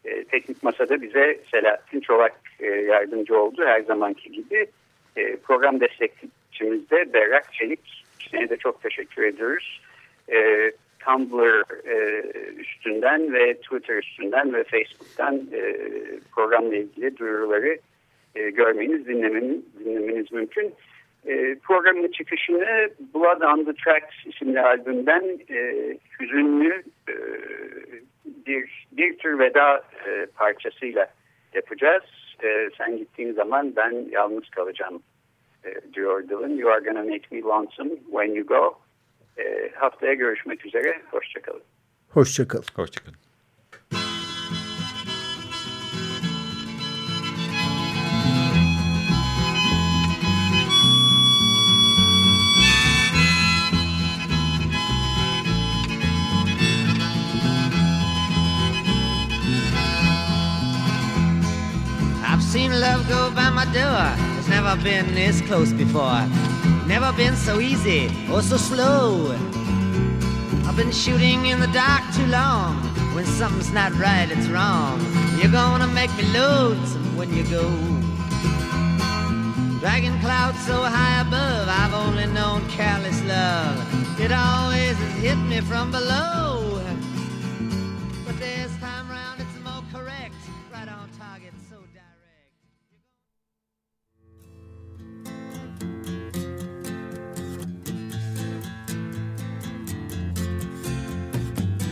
Speaker 4: E, teknik Masa'da bize Selahattin Çolak e, yardımcı oldu her zamanki gibi. E, program destekçimiz de Berrak Çelik. İkisine de çok teşekkür ediyoruz. E, Tumblr e, üstünden ve Twitter üstünden ve Facebook'tan e, programla ilgili duyuruları e, görmeniz, dinlemeniz, dinlemeniz mümkün. E, programın çıkışını Blood on the Tracks isimli albümden e, hüzünlü e, bir, bir tür veda e, parçasıyla yapacağız. E, sen gittiğin zaman ben yalnız kalacağım e, diyor Dylan. You are gonna make me lonesome when you go. E, haftaya görüşmek üzere. Hoşçakalın.
Speaker 3: Hoşçakalın.
Speaker 2: Hoşçakalın.
Speaker 5: I've seen love go by my door. It's never been this close before. Never been so easy or so slow. I've been shooting in the dark too long. When something's not right, it's wrong. You're gonna make me lonesome when you go. Dragging clouds so high above, I've only known careless love. It always has hit me from below.